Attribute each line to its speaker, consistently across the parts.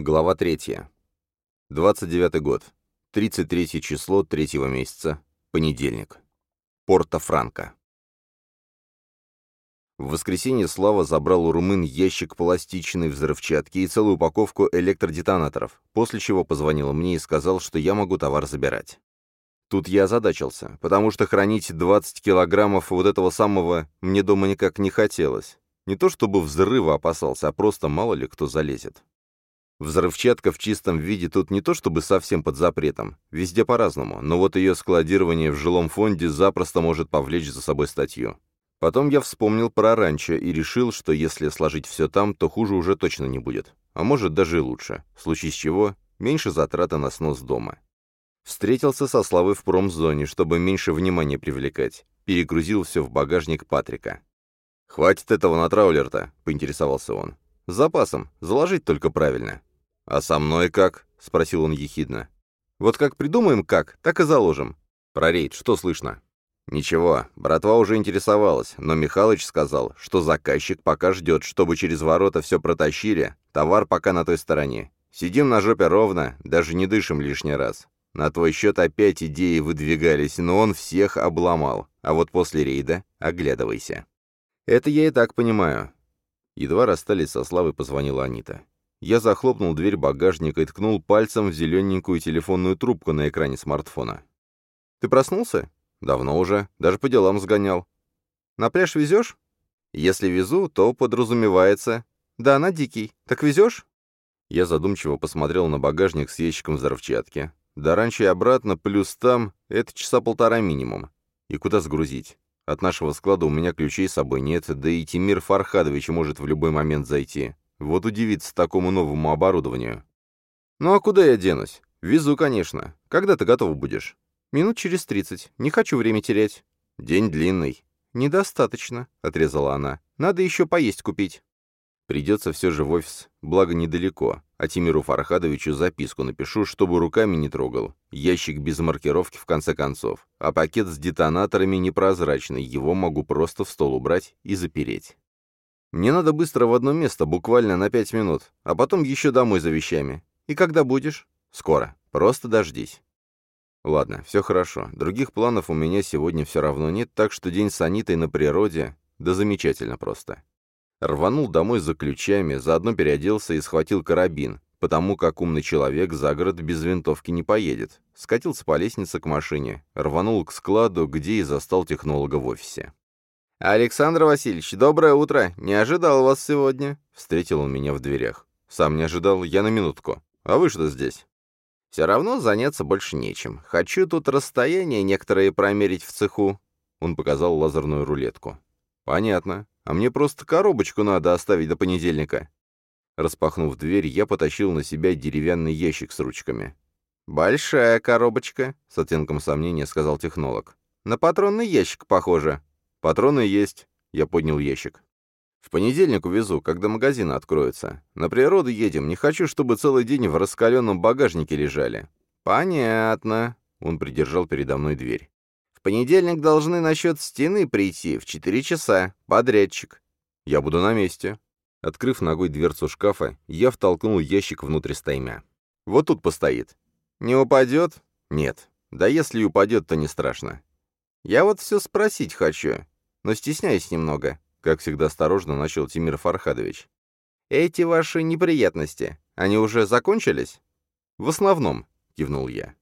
Speaker 1: Глава 3. 29 год. 33 число третьего месяца. Понедельник. Порто-Франко. В воскресенье Слава забрал у румын ящик пластичной взрывчатки и целую упаковку электродетонаторов, после чего позвонил мне и сказал, что я могу товар забирать. Тут я озадачился, потому что хранить 20 килограммов вот этого самого мне дома никак не хотелось. Не то чтобы взрыва опасался, а просто мало ли кто залезет. Взрывчатка в чистом виде тут не то чтобы совсем под запретом, везде по-разному, но вот ее складирование в жилом фонде запросто может повлечь за собой статью. Потом я вспомнил про ранчо и решил, что если сложить все там, то хуже уже точно не будет. А может даже и лучше. В случае чего, меньше затраты на снос дома. Встретился со Славой в промзоне, чтобы меньше внимания привлекать. Перегрузил все в багажник Патрика. «Хватит этого на траулер-то», — поинтересовался он. «С запасом. Заложить только правильно». «А со мной как?» — спросил он ехидно. «Вот как придумаем как, так и заложим. Про рейд что слышно?» «Ничего, братва уже интересовалась, но Михалыч сказал, что заказчик пока ждет, чтобы через ворота все протащили, товар пока на той стороне. Сидим на жопе ровно, даже не дышим лишний раз. На твой счет опять идеи выдвигались, но он всех обломал. А вот после рейда оглядывайся». «Это я и так понимаю». Едва расстались со Славой, позвонила Анита. Я захлопнул дверь багажника и ткнул пальцем в зелененькую телефонную трубку на экране смартфона. «Ты проснулся?» «Давно уже. Даже по делам сгонял». «На пляж везешь?» «Если везу, то подразумевается...» «Да, на дикий. Так везешь?» Я задумчиво посмотрел на багажник с ящиком взрывчатки. До раньше и обратно, плюс там, это часа полтора минимум. И куда сгрузить? От нашего склада у меня ключей с собой нет, да и Тимир Фархадович может в любой момент зайти. Вот удивиться такому новому оборудованию. Ну а куда я денусь? Везу, конечно. Когда ты готов будешь? Минут через тридцать. Не хочу время терять. День длинный. Недостаточно, отрезала она. Надо еще поесть купить. Придется все же в офис, благо недалеко. А Тимиру Фархадовичу записку напишу, чтобы руками не трогал. Ящик без маркировки в конце концов. А пакет с детонаторами непрозрачный, его могу просто в стол убрать и запереть. Мне надо быстро в одно место, буквально на пять минут, а потом еще домой за вещами. И когда будешь? Скоро. Просто дождись. Ладно, все хорошо. Других планов у меня сегодня все равно нет, так что день с Анитой на природе, да замечательно просто. Рванул домой за ключами, заодно переоделся и схватил карабин, потому как умный человек за город без винтовки не поедет. Скатился по лестнице к машине, рванул к складу, где и застал технолога в офисе. «Александр Васильевич, доброе утро! Не ожидал вас сегодня!» Встретил он меня в дверях. «Сам не ожидал, я на минутку. А вы что здесь?» «Все равно заняться больше нечем. Хочу тут расстояние некоторые промерить в цеху». Он показал лазерную рулетку. «Понятно. А мне просто коробочку надо оставить до понедельника». Распахнув дверь, я потащил на себя деревянный ящик с ручками. «Большая коробочка», — с оттенком сомнения сказал технолог. «На патронный ящик похоже». «Патроны есть», — я поднял ящик. «В понедельник увезу, когда магазины откроются. На природу едем, не хочу, чтобы целый день в раскаленном багажнике лежали». «Понятно», — он придержал передо мной дверь. «В понедельник должны насчет стены прийти в четыре часа. Подрядчик». «Я буду на месте». Открыв ногой дверцу шкафа, я втолкнул ящик внутрь стаймя. «Вот тут постоит». «Не упадет?» «Нет. Да если и упадет, то не страшно. «Я вот все спросить хочу, но стесняюсь немного», — как всегда осторожно начал Тимир Фархадович. «Эти ваши неприятности, они уже закончились?» «В основном», — кивнул я.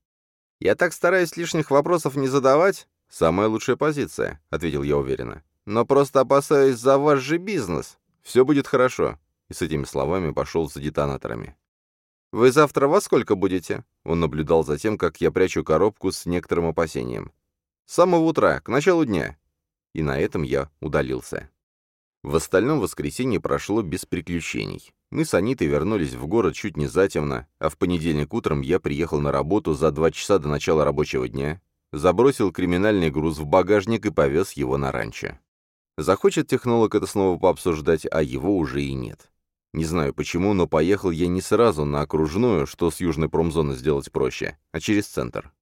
Speaker 1: «Я так стараюсь лишних вопросов не задавать». «Самая лучшая позиция», — ответил я уверенно. «Но просто опасаюсь за ваш же бизнес. Все будет хорошо». И с этими словами пошел за детонаторами. «Вы завтра во сколько будете?» Он наблюдал за тем, как я прячу коробку с некоторым опасением. С самого утра, к началу дня. И на этом я удалился. В остальном воскресенье прошло без приключений. Мы с Анитой вернулись в город чуть не затемно, а в понедельник утром я приехал на работу за два часа до начала рабочего дня, забросил криминальный груз в багажник и повез его на ранчо. Захочет технолог это снова пообсуждать, а его уже и нет. Не знаю почему, но поехал я не сразу на окружную, что с южной промзоны сделать проще, а через центр.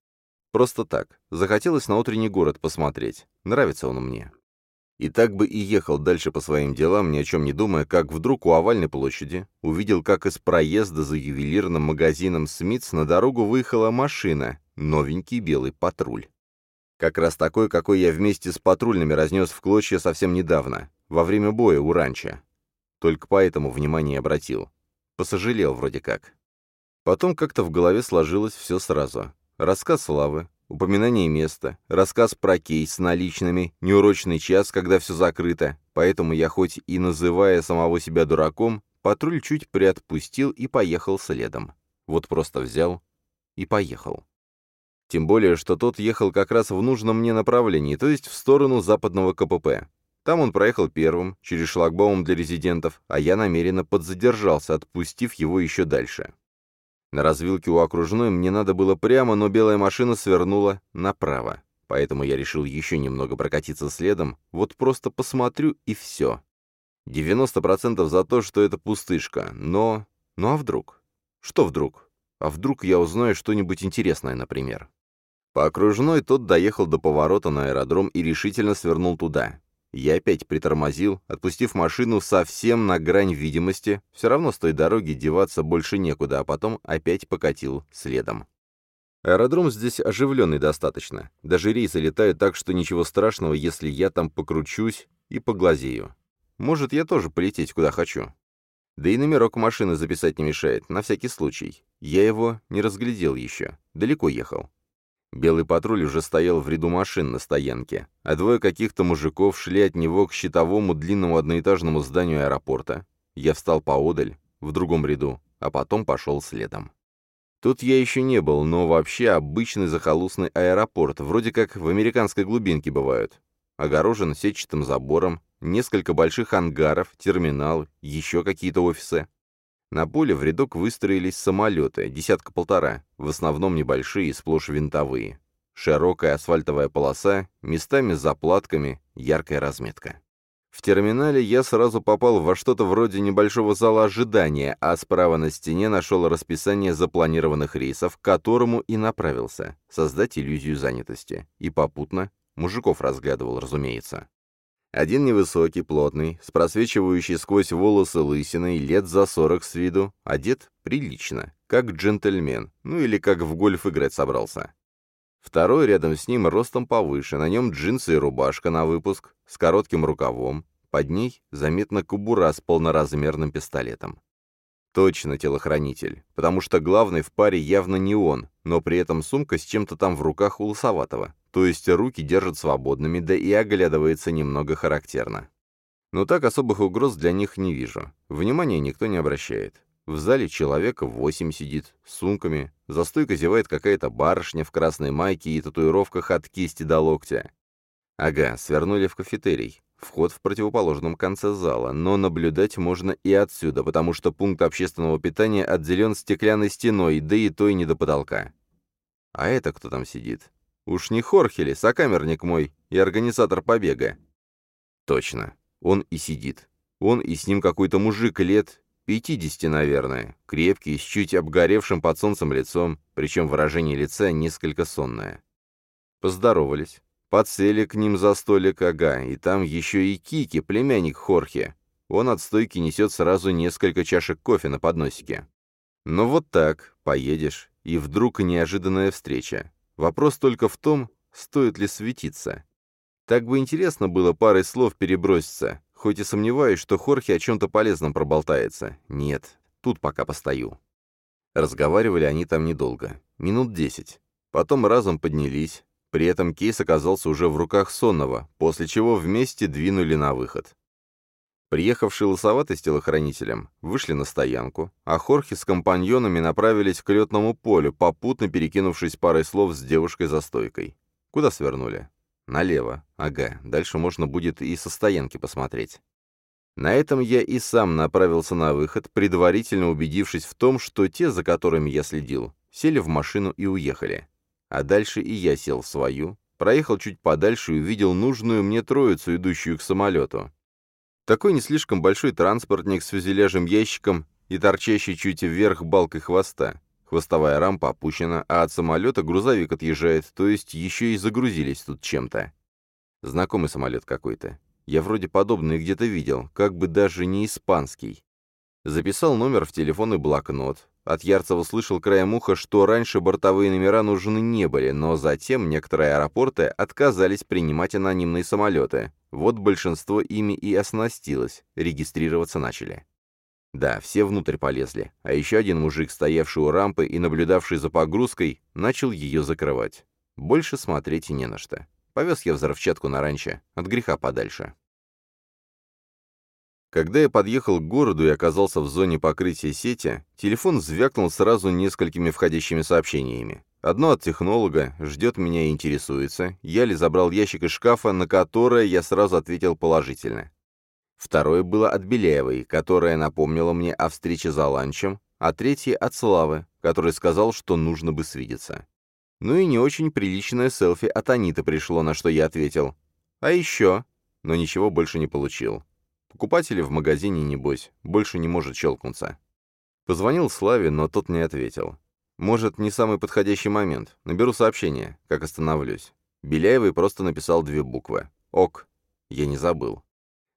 Speaker 1: Просто так. Захотелось на утренний город посмотреть. Нравится он мне. И так бы и ехал дальше по своим делам, ни о чем не думая, как вдруг у овальной площади увидел, как из проезда за ювелирным магазином «Смитс» на дорогу выехала машина, новенький белый патруль. Как раз такой, какой я вместе с патрульными разнес в клочья совсем недавно, во время боя у ранчо. Только поэтому внимание обратил. Посожалел вроде как. Потом как-то в голове сложилось все сразу. Рассказ Славы, упоминание места, рассказ про кейс с наличными, неурочный час, когда все закрыто, поэтому я хоть и называя самого себя дураком, патруль чуть приотпустил и поехал следом. Вот просто взял и поехал. Тем более, что тот ехал как раз в нужном мне направлении, то есть в сторону западного КПП. Там он проехал первым, через шлагбаум для резидентов, а я намеренно подзадержался, отпустив его еще дальше. На развилке у окружной мне надо было прямо, но белая машина свернула направо. Поэтому я решил еще немного прокатиться следом, вот просто посмотрю и все. 90% за то, что это пустышка, но... Ну а вдруг? Что вдруг? А вдруг я узнаю что-нибудь интересное, например? По окружной тот доехал до поворота на аэродром и решительно свернул туда. Я опять притормозил, отпустив машину совсем на грань видимости, все равно с той дороги деваться больше некуда, а потом опять покатил следом. Аэродром здесь оживленный достаточно. Даже рейсы летают так, что ничего страшного, если я там покручусь и поглазею. Может, я тоже полететь куда хочу. Да и номерок машины записать не мешает, на всякий случай. Я его не разглядел еще. Далеко ехал. Белый патруль уже стоял в ряду машин на стоянке, а двое каких-то мужиков шли от него к щитовому длинному одноэтажному зданию аэропорта. Я встал поодаль, в другом ряду, а потом пошел следом. Тут я еще не был, но вообще обычный захолустный аэропорт, вроде как в американской глубинке бывают. Огорожен сетчатым забором, несколько больших ангаров, терминал, еще какие-то офисы. На поле в рядок выстроились самолеты, десятка-полтора, в основном небольшие, сплошь винтовые. Широкая асфальтовая полоса, местами с заплатками, яркая разметка. В терминале я сразу попал во что-то вроде небольшого зала ожидания, а справа на стене нашел расписание запланированных рейсов, к которому и направился, создать иллюзию занятости. И попутно мужиков разглядывал, разумеется. Один невысокий, плотный, с просвечивающей сквозь волосы лысиной, лет за сорок с виду, одет прилично, как джентльмен, ну или как в гольф играть собрался. Второй рядом с ним ростом повыше, на нем джинсы и рубашка на выпуск, с коротким рукавом, под ней заметна кобура с полноразмерным пистолетом. Точно телохранитель, потому что главный в паре явно не он, но при этом сумка с чем-то там в руках у лысоватого, то есть руки держат свободными, да и оглядывается немного характерно. Но так особых угроз для них не вижу. Внимания никто не обращает. В зале человека восемь сидит, с сумками, за стойкой зевает какая-то барышня в красной майке и татуировках от кисти до локтя. Ага, свернули в кафетерий. Вход в противоположном конце зала, но наблюдать можно и отсюда, потому что пункт общественного питания отделен стеклянной стеной, да и той не до потолка. А это кто там сидит? Уж не Хорхели, сокамерник мой и организатор побега. Точно, он и сидит. Он и с ним какой-то мужик лет пятидесяти, наверное, крепкий, с чуть обгоревшим под солнцем лицом, причем выражение лица несколько сонное. Поздоровались. Подсели к ним за столик ага, и там еще и Кики, племянник Хорхе. Он от стойки несет сразу несколько чашек кофе на подносике. Ну вот так, поедешь, и вдруг неожиданная встреча. Вопрос только в том, стоит ли светиться. Так бы интересно было парой слов переброситься, хоть и сомневаюсь, что Хорхе о чем-то полезном проболтается. Нет, тут пока постою. Разговаривали они там недолго, минут десять. Потом разом поднялись, при этом кейс оказался уже в руках сонного, после чего вместе двинули на выход. Приехавшие лысоватый с телохранителем вышли на стоянку, а Хорхе с компаньонами направились к летному полю, попутно перекинувшись парой слов с девушкой за стойкой. Куда свернули? Налево. Ага, дальше можно будет и со стоянки посмотреть. На этом я и сам направился на выход, предварительно убедившись в том, что те, за которыми я следил, сели в машину и уехали. А дальше и я сел в свою, проехал чуть подальше и увидел нужную мне троицу, идущую к самолету. Такой не слишком большой транспортник с фюзеляжем ящиком и торчащий чуть вверх балкой хвоста. Хвостовая рампа опущена, а от самолета грузовик отъезжает, то есть еще и загрузились тут чем-то. Знакомый самолет какой-то. Я вроде подобное где-то видел, как бы даже не испанский. Записал номер в телефонный блокнот. От Ярцева слышал краем уха, что раньше бортовые номера нужны не были, но затем некоторые аэропорты отказались принимать анонимные самолеты. Вот большинство ими и оснастилось, регистрироваться начали. Да, все внутрь полезли, а еще один мужик, стоявший у рампы и наблюдавший за погрузкой, начал ее закрывать. Больше смотреть и не на что. Повез я взрывчатку на ранчо, от греха подальше. Когда я подъехал к городу и оказался в зоне покрытия сети, телефон звякнул сразу несколькими входящими сообщениями. Одно от технолога, ждет меня и интересуется, я ли забрал ящик из шкафа, на которое я сразу ответил положительно. Второе было от Беляевой, которая напомнила мне о встрече за ланчем, а третье от Славы, который сказал, что нужно бы свидеться. Ну и не очень приличное селфи от Аниты пришло, на что я ответил. А еще? Но ничего больше не получил. Покупатели в магазине, небось, больше не может щелкнуться. Позвонил Славе, но тот не ответил. Может, не самый подходящий момент. Наберу сообщение, как остановлюсь. Беляевой просто написал две буквы. «Ок». Я не забыл.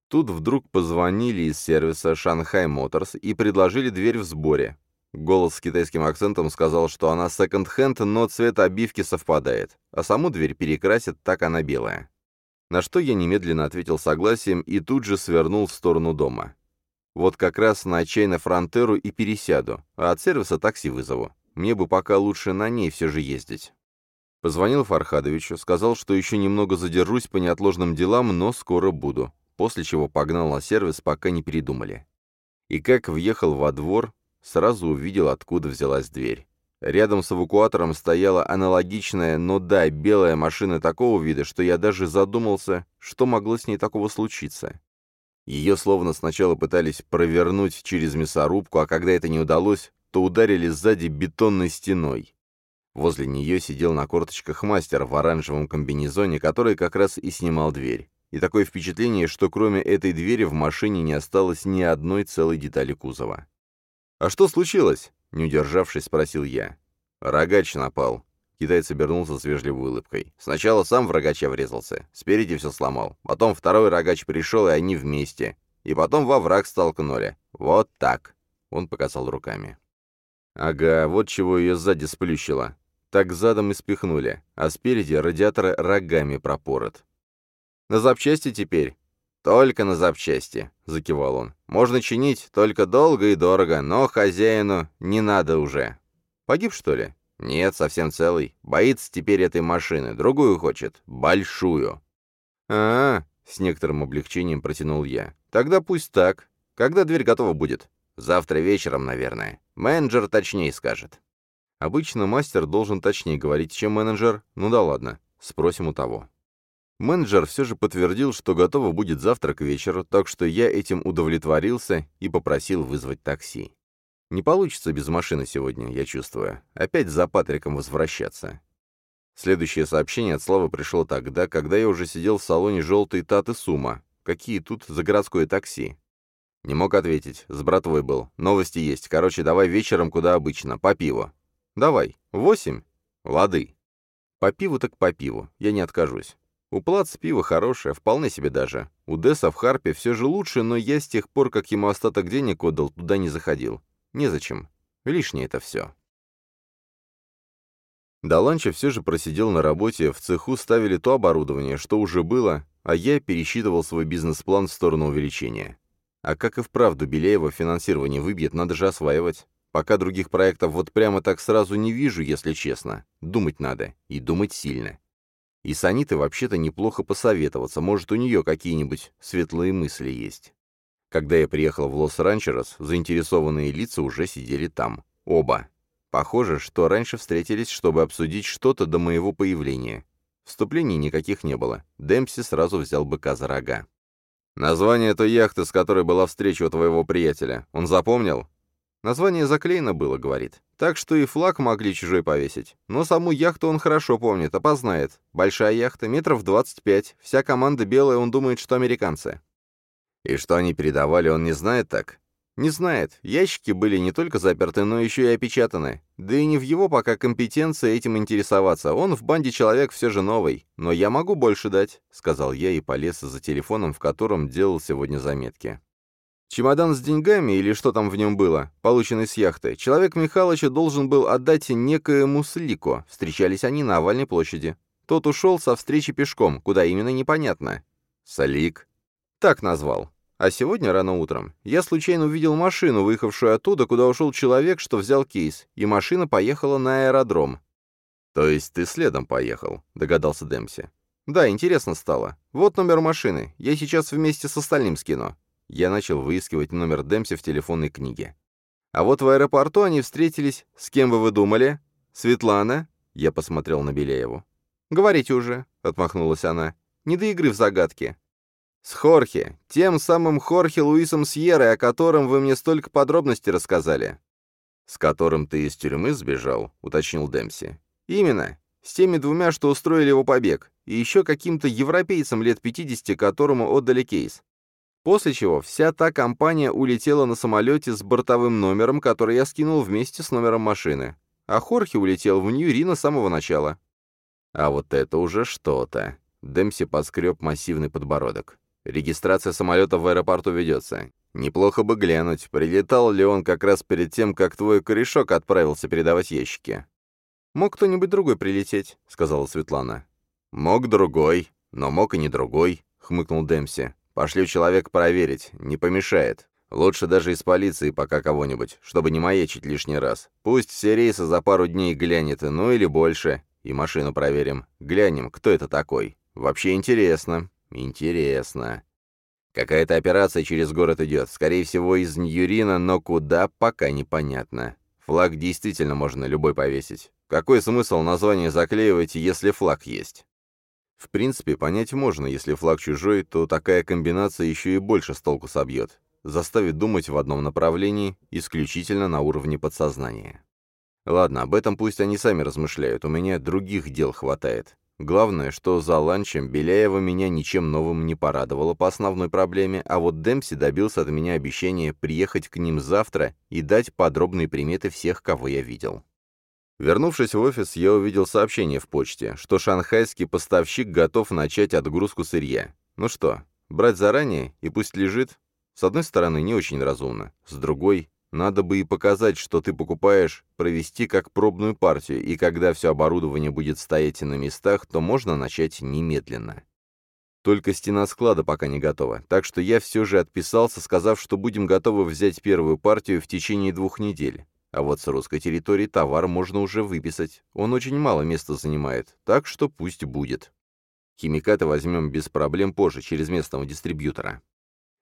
Speaker 1: Тут вдруг позвонили из сервиса Shanghai Motors и предложили дверь в сборе. Голос с китайским акцентом сказал, что она секонд-хенд, но цвет обивки совпадает, а саму дверь перекрасят, так она белая. На что я немедленно ответил согласием и тут же свернул в сторону дома. Вот как раз на чай фронтеру и пересяду, а от сервиса такси вызову. Мне бы пока лучше на ней все же ездить. Позвонил Фархадовичу, сказал, что еще немного задержусь по неотложным делам, но скоро буду, после чего погнал на сервис, пока не передумали. И как въехал во двор, сразу увидел, откуда взялась дверь. Рядом с эвакуатором стояла аналогичная, но да, белая машина такого вида, что я даже задумался, что могло с ней такого случиться. Ее словно сначала пытались провернуть через мясорубку, а когда это не удалось, то ударили сзади бетонной стеной. Возле нее сидел на корточках мастер в оранжевом комбинезоне, который как раз и снимал дверь. И такое впечатление, что кроме этой двери в машине не осталось ни одной целой детали кузова. «А что случилось?» Не удержавшись, спросил я. «Рогач напал». Китаец обернулся с вежливой улыбкой. «Сначала сам в рогача врезался, спереди все сломал. Потом второй рогач пришел, и они вместе. И потом во враг столкнули. Вот так». Он показал руками. «Ага, вот чего ее сзади сплющило. Так задом и спихнули, а спереди радиатор рогами пропорот. На запчасти теперь?» «Только на запчасти», — закивал он. «Можно чинить, только долго и дорого, но хозяину не надо уже». «Погиб, что ли?» «Нет, совсем целый. Боится теперь этой машины. Другую хочет. Большую». «А, -а, -а с некоторым облегчением протянул я. «Тогда пусть так. Когда дверь готова будет?» «Завтра вечером, наверное. Менеджер точнее скажет». Обычно мастер должен точнее говорить, чем менеджер. Ну да ладно, спросим у того. Менеджер все же подтвердил, что готово будет завтра к вечеру, так что я этим удовлетворился и попросил вызвать такси. Не получится без машины сегодня, я чувствую. Опять за Патриком возвращаться. Следующее сообщение от Славы пришло тогда, когда я уже сидел в салоне желтой Таты Сума. Какие тут за городское такси? Не мог ответить, с братвой был. Новости есть. Короче, давай вечером, куда обычно, по пиву. Давай. Восемь? Лады. По пиву так по пиву, я не откажусь. У Плац пиво хорошее, вполне себе даже. У Десса в Харпе все же лучше, но я с тех пор, как ему остаток денег отдал, туда не заходил. Незачем. Лишнее это все. До ланча все же просидел на работе, в цеху ставили то оборудование, что уже было, а я пересчитывал свой бизнес-план в сторону увеличения. А как и вправду Беляева финансирование выбьет, надо же осваивать. Пока других проектов вот прямо так сразу не вижу, если честно. Думать надо. И думать сильно. И с Анитой вообще-то неплохо посоветоваться, может, у нее какие-нибудь светлые мысли есть. Когда я приехал в Лос-Ранчерос, заинтересованные лица уже сидели там. Оба. Похоже, что раньше встретились, чтобы обсудить что-то до моего появления. Вступлений никаких не было. Демпси сразу взял быка за рога. «Название той яхты, с которой была встреча у твоего приятеля, он запомнил?» Название заклеено было, говорит. Так что и флаг могли чужой повесить. Но саму яхту он хорошо помнит, опознает. Большая яхта, метров 25. Вся команда белая, он думает, что американцы. И что они передавали, он не знает так? Не знает. Ящики были не только заперты, но еще и опечатаны. Да и не в его пока компетенции этим интересоваться. Он в банде человек все же новый. Но я могу больше дать, — сказал я и полез за телефоном, в котором делал сегодня заметки. Чемодан с деньгами, или что там в нем было, полученный с яхты, человек Михалыча должен был отдать некоему Слику. Встречались они на овальной площади. Тот ушел со встречи пешком, куда именно непонятно. Слик. Так назвал. А сегодня рано утром я случайно увидел машину, выехавшую оттуда, куда ушел человек, что взял кейс, и машина поехала на аэродром. «То есть ты следом поехал?» — догадался Демпси. «Да, интересно стало. Вот номер машины. Я сейчас вместе с остальным скину». Я начал выискивать номер Демпси в телефонной книге. «А вот в аэропорту они встретились. С кем бы вы думали?» «Светлана?» — я посмотрел на Беляеву. «Говорите уже», — отмахнулась она. «Не до игры в загадки. «С Хорхе, тем самым Хорхе Луисом Сьеррой, о котором вы мне столько подробностей рассказали». «С которым ты из тюрьмы сбежал», — уточнил Демпси. «Именно. С теми двумя, что устроили его побег, и еще каким-то европейцем лет 50, которому отдали кейс. После чего вся та компания улетела на самолете с бортовым номером, который я скинул вместе с номером машины. А Хорхе улетел в Ньюрина с самого начала». «А вот это уже что-то», — Демпси поскреб массивный подбородок. Регистрация самолета в аэропорту ведется. Неплохо бы глянуть, прилетал ли он как раз перед тем, как твой корешок отправился передавать ящики. «Мог кто-нибудь другой прилететь», — сказала Светлана. «Мог другой, но мог и не другой», — хмыкнул Демпси. «Пошлю человека проверить, не помешает. Лучше даже из полиции пока кого-нибудь, чтобы не маячить лишний раз. Пусть все рейсы за пару дней глянет, ну или больше. И машину проверим. Глянем, кто это такой. Вообще интересно». Интересно. Какая-то операция через город идет, скорее всего, из Ньюрина, но куда, пока непонятно. Флаг действительно можно любой повесить. Какой смысл название заклеивать, если флаг есть? В принципе, понять можно, если флаг чужой, то такая комбинация еще и больше с толку собьет. Заставит думать в одном направлении, исключительно на уровне подсознания. Ладно, об этом пусть они сами размышляют, у меня других дел хватает. Главное, что за ланчем Беляева меня ничем новым не порадовала по основной проблеме, а вот Демпси добился от меня обещания приехать к ним завтра и дать подробные приметы всех, кого я видел. Вернувшись в офис, я увидел сообщение в почте, что шанхайский поставщик готов начать отгрузку сырья. Ну что, брать заранее и пусть лежит? С одной стороны, не очень разумно, с другой, надо бы и показать, что ты покупаешь, провести как пробную партию, и когда все оборудование будет стоять на местах, то можно начать немедленно. Только стена склада пока не готова, так что я все же отписался, сказав, что будем готовы взять первую партию в течение двух недель. А вот с русской территории товар можно уже выписать. Он очень мало места занимает, так что пусть будет. Химикаты возьмем без проблем позже, через местного дистрибьютора.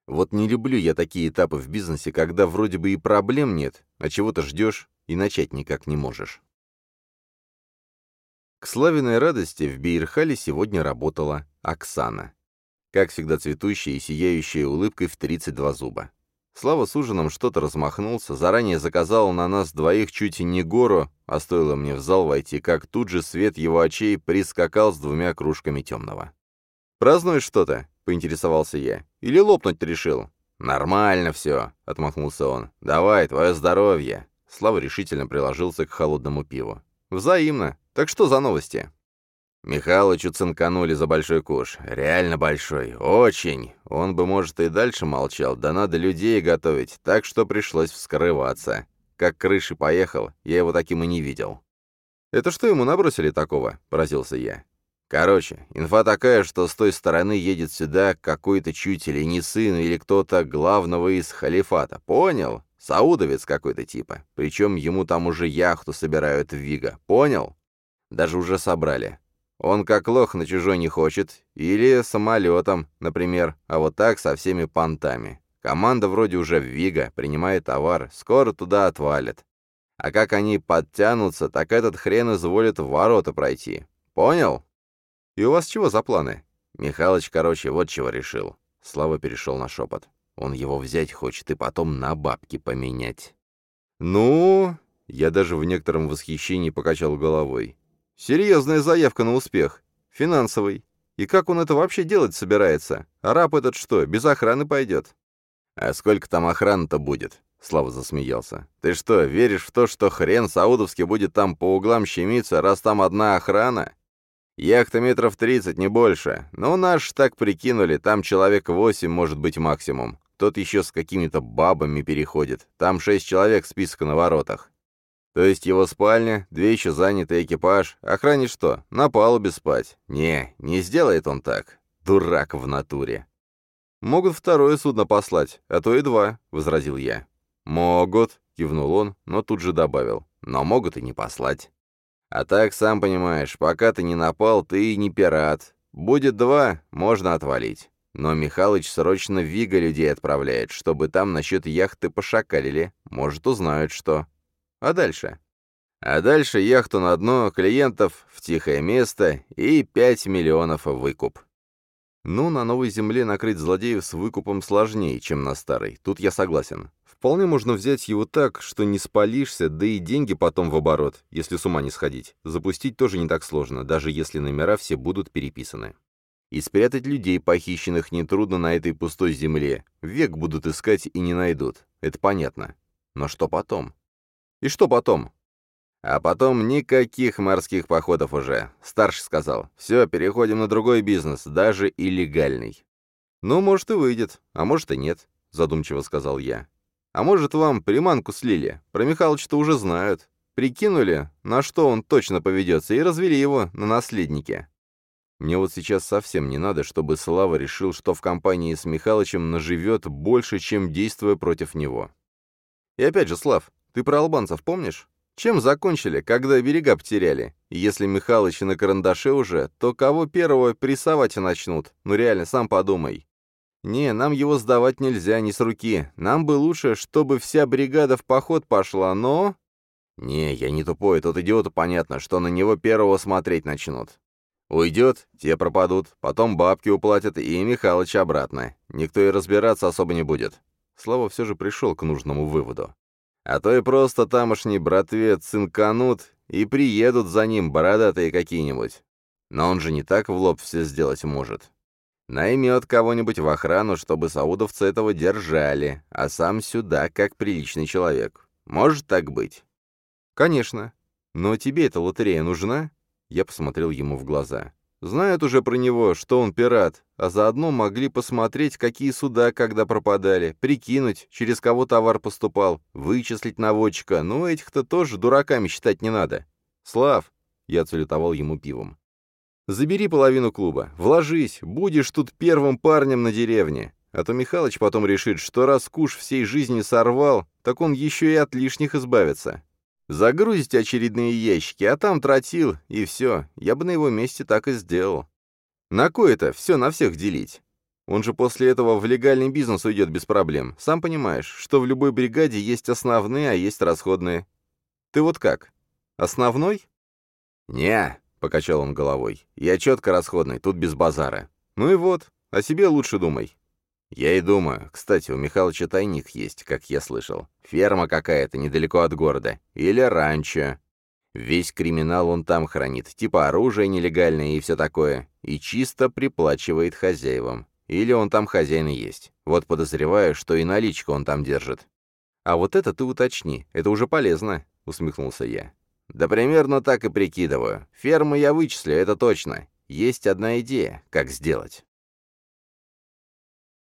Speaker 1: Вот не люблю я такие этапы в бизнесе, когда вроде бы и проблем нет, а чего-то ждешь и начать никак не можешь. К Славиной радости в Бейрхале сегодня работала Оксана. Как всегда цветущая и сияющая улыбкой в 32 зуба. Слава с ужином что-то размахнулся, заранее заказал на нас двоих чуть не гору, а стоило мне в зал войти, как тут же свет его очей прискакал с двумя кружками темного. «Празднуешь что-то?» — поинтересовался я. «Или лопнуть решил?» «Нормально все», — отмахнулся он. «Давай, твое здоровье». Слава решительно приложился к холодному пиву. «Взаимно. Так что за новости?» Михалычу цинканули за большой куш. Реально большой. Очень. Он бы, может, и дальше молчал, да надо людей готовить, так что пришлось вскрываться. Как крыши поехал, я его таким и не видел. «Это что ему набросили такого?» — поразился я. Короче, инфа такая, что с той стороны едет сюда какой-то чуть ли не сын или кто-то главного из халифата. Понял? Саудовец какой-то типа. Причем ему там уже яхту собирают в Вига. Понял? Даже уже собрали. Он как лох на чужой не хочет. Или самолетом, например. А вот так со всеми понтами. Команда вроде уже в Вига, принимает товар. Скоро туда отвалит. А как они подтянутся, так этот хрен изволит в ворота пройти. Понял? «И у вас чего за планы?» Михалыч, короче, вот чего решил. Слава перешел на шепот. Он его взять хочет и потом на бабки поменять. «Ну...» Я даже в некотором восхищении покачал головой. «Серьезная заявка на успех. Финансовый. И как он это вообще делать собирается? Араб этот что, без охраны пойдет?» «А сколько там охраны-то будет? Слава засмеялся. «Ты что, веришь в то, что хрен Саудовский будет там по углам щемиться, раз там одна охрана? Яхта метров тридцать, не больше. Ну, наш так прикинули, там человек восемь, может быть, максимум. Тот еще с какими-то бабами переходит. Там шесть человек списка на воротах. То есть его спальня, две еще занятый экипаж. Охране что, на палубе спать? Не, не сделает он так. Дурак в натуре. «Могут второе судно послать, а то и два», — возразил я. «Могут», — кивнул он, но тут же добавил. «Но могут и не послать». «А так, сам понимаешь, пока ты не напал, ты не пират. Будет два, можно отвалить. Но Михалыч срочно Вига людей отправляет, чтобы там насчет яхты пошакалили. Может, узнают что. А дальше?» А дальше яхту на дно, клиентов в тихое место и пять миллионов выкуп. Ну, на новой земле накрыть злодеев с выкупом сложнее, чем на старой. Тут я согласен. Вполне можно взять его так, что не спалишься, да и деньги потом в оборот, если с ума не сходить. Запустить тоже не так сложно, даже если номера все будут переписаны. И спрятать людей, похищенных, нетрудно на этой пустой земле. Век будут искать и не найдут. Это понятно. Но что потом? И что потом? А потом никаких морских походов уже. Старший сказал, все, переходим на другой бизнес, даже и легальный. Ну, может и выйдет, а может и нет, задумчиво сказал я. А может вам приманку слили? Про Михалыча-то уже знают. Прикинули, на что он точно поведется, и развели его на наследнике. Мне вот сейчас совсем не надо, чтобы Слава решил, что в компании с Михалычем наживет больше, чем действуя против него. И опять же, Слав, ты про албанцев помнишь? Чем закончили, когда берега потеряли? если Михалыч на карандаше уже, то кого первого прессовать начнут? Ну реально, сам подумай. Не, нам его сдавать нельзя, не с руки. Нам бы лучше, чтобы вся бригада в поход пошла, но... Не, я не тупой, тот идиоту понятно, что на него первого смотреть начнут. Уйдет, те пропадут, потом бабки уплатят и Михалыч обратно. Никто и разбираться особо не будет. Слава все же пришел к нужному выводу. А то и просто тамошний братве цинканут и приедут за ним бородатые какие-нибудь. Но он же не так в лоб все сделать может. Наймет кого-нибудь в охрану, чтобы саудовцы этого держали, а сам сюда, как приличный человек. Может так быть? Конечно. Но тебе эта лотерея нужна? Я посмотрел ему в глаза. Знают уже про него, что он пират, а заодно могли посмотреть, какие суда когда пропадали, прикинуть, через кого товар поступал, вычислить наводчика, ну этих-то тоже дураками считать не надо. Слав, я отсалютовал ему пивом. Забери половину клуба, вложись, будешь тут первым парнем на деревне. А то Михалыч потом решит, что раз куш всей жизни сорвал, так он еще и от лишних избавится. Загрузите очередные ящики, а там тротил, и все. Я бы на его месте так и сделал. На кое-то все на всех делить. Он же после этого в легальный бизнес уйдет без проблем. Сам понимаешь, что в любой бригаде есть основные, а есть расходные. Ты вот как? Основной? Не, покачал он головой. Я четко расходный, тут без базара. Ну и вот, о себе лучше думай. «Я и думаю. Кстати, у Михалыча тайник есть, как я слышал. Ферма какая-то недалеко от города. Или ранчо. Весь криминал он там хранит, типа оружие нелегальное и все такое. И чисто приплачивает хозяевам. Или он там хозяин и есть. Вот подозреваю, что и наличку он там держит». «А вот это ты уточни. Это уже полезно», — усмехнулся я. «Да примерно так и прикидываю. Ферму я вычислю, это точно. Есть одна идея, как сделать».